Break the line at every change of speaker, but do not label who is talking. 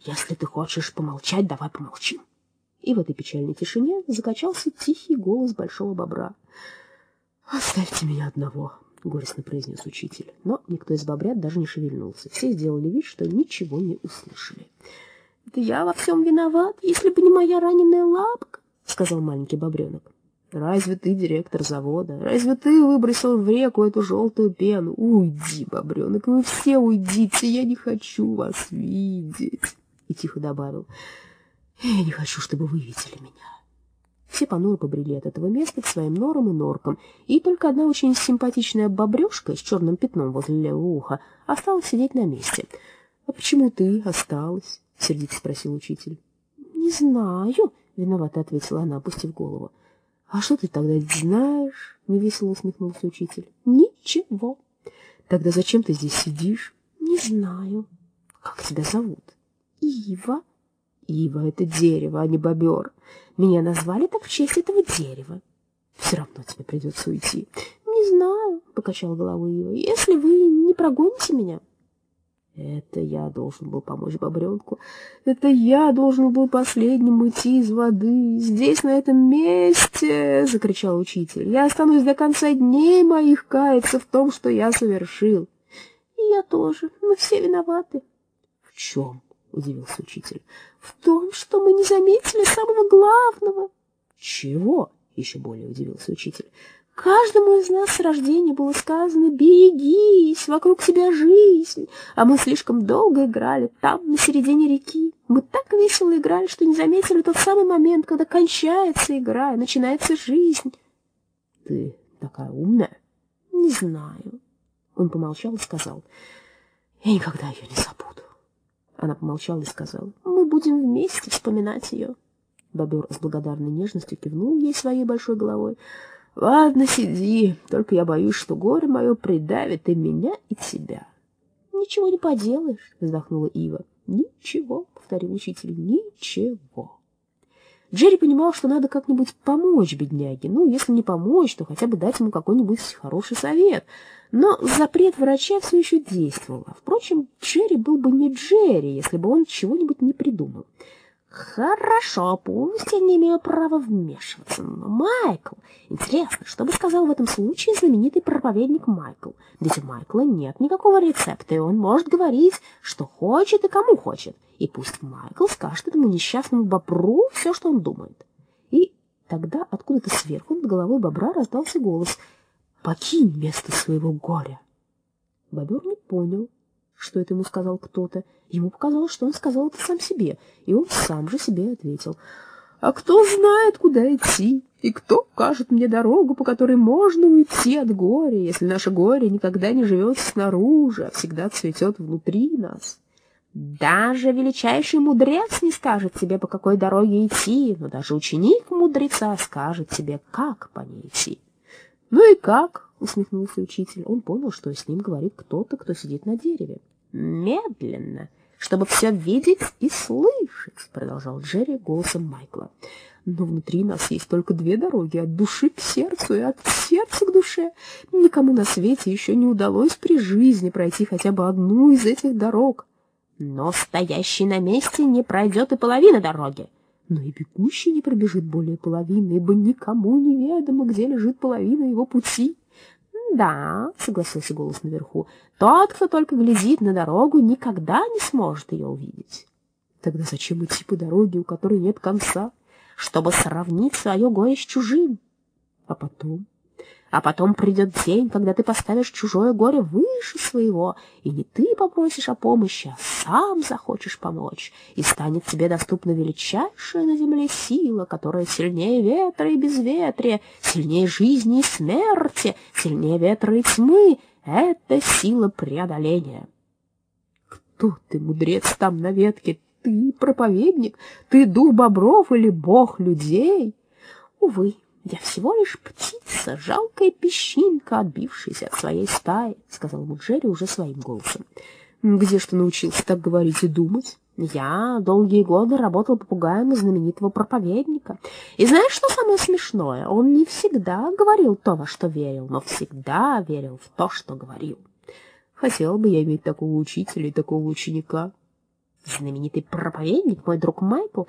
Если ты хочешь помолчать, давай помолчим. И в этой печальной тишине закачался тихий голос большого бобра. «Оставьте меня одного», — горестно произнес учитель. Но никто из бобрят даже не шевельнулся. Все сделали вид, что ничего не услышали. «Это я во всем виноват, если бы не моя раненая лапка», — сказал маленький бобренок. «Разве ты директор завода? Разве ты выбросил в реку эту желтую пену? Уйди, бобренок, вы все уйдите, я не хочу вас видеть!» И тихо добавил, «Я не хочу, чтобы вы видели меня». Все понуро побрели от этого места к своим норам и норкам, и только одна очень симпатичная бобрюшка с черным пятном возле левого уха осталась сидеть на месте. «А почему ты осталась?» — сердито спросил учитель. «Не знаю», — виновато ответила она, опустив голову. «А что ты тогда знаешь?» — невесело усмехнулся учитель. «Ничего». «Тогда зачем ты здесь сидишь?» «Не знаю». «Как тебя зовут?» «Ива». «Ива — это дерево, а не бобер. Меня назвали так в честь этого дерева». «Все равно тебе придется уйти». «Не знаю», — покачал головой Ива. «Если вы не прогоните меня». Это я должен был помочь бобренку. Это я должен был последним уйти из воды. Здесь, на этом месте, — закричал учитель, — я останусь до конца дней моих каяться в том, что я совершил. И я тоже. Мы все виноваты. В чем? — удивился учитель. В том, что мы не заметили самого главного. Чего? — еще более удивился учитель. Каждому из нас с рождения было сказано «берегись, вокруг себя жизнь», а мы слишком долго играли там, на середине реки. Мы так весело играли, что не заметили тот самый момент, когда кончается игра и начинается жизнь. — Ты такая умная? — Не знаю. Он помолчал и сказал, — Я никогда ее не забуду. Она помолчала и сказала, — Мы будем вместе вспоминать ее. Бобер с благодарной нежностью кивнул ей своей большой головой, — Ладно, сиди, только я боюсь, что горе мое придавит и меня, и тебя. Ничего не поделаешь, вздохнула Ива. Ничего, повторил учитель, ничего. Джерри понимал, что надо как-нибудь помочь бедняге. Ну, если не помочь, то хотя бы дать ему какой-нибудь хороший совет. Но запрет врача все еще действовал. Впрочем, Джерри был бы не Джерри, если бы он чего-нибудь не придумал. Хорошо, пусть я не имею права вмешиваться, но Майкл... Интересно, что бы сказал в этом случае знаменитый проповедник Майкл? Ведь у Майкла нет никакого рецепта, и он может говорить, что хочет и кому хочет. И пусть Майкл скажет этому несчастному бобру все, что он думает. И тогда откуда-то сверху над головой бобра раздался голос «Покинь место своего горя». Бобер не понял, что это ему сказал кто-то. Ему показалось, что он сказал это сам себе, и он сам же себе ответил. «А кто знает, куда идти, и кто укажет мне дорогу, по которой можно уйти от горя, если наше горе никогда не живет снаружи, а всегда цветет внутри нас?» Даже величайший мудрец не скажет тебе, по какой дороге идти, но даже ученик мудреца скажет тебе, как по ней идти. Ну и как? — усмехнулся учитель. Он понял, что с ним говорит кто-то, кто сидит на дереве. «Медленно, чтобы все видеть и слышать», — продолжал Джерри голосом Майкла. «Но внутри нас есть только две дороги, от души к сердцу и от сердца к душе. Никому на свете еще не удалось при жизни пройти хотя бы одну из этих дорог. Но стоящий на месте не пройдет и половины дороги. Но и бегущий не пробежит более половины, ибо никому не ведомо, где лежит половина его пути». «Да», — согласился голос наверху, — «тот, кто только глядит на дорогу, никогда не сможет ее увидеть». «Тогда зачем идти по дороге, у которой нет конца?» «Чтобы сравнить свое горе с чужим». «А потом?» А потом придет день, когда ты поставишь чужое горе выше своего, и не ты попросишь о помощи, а сам захочешь помочь, и станет тебе доступна величайшая на земле сила, которая сильнее ветра и безветрия, сильнее жизни и смерти, сильнее ветра и тьмы. Это сила преодоления. Кто ты, мудрец, там на ветке? Ты проповедник? Ты дух бобров или бог людей? Увы. «Я всего лишь птица, жалкая песчинка, отбившаяся от своей стаи», — сказал ему Джерри уже своим голосом. «Где ж ты научился так говорить и думать?» «Я долгие годы работал попугаем у знаменитого проповедника. И знаешь, что самое смешное? Он не всегда говорил то, во что верил, но всегда верил в то, что говорил. Хотел бы я иметь такого учителя и такого ученика». Знаменитый проповедник, мой друг Майкл,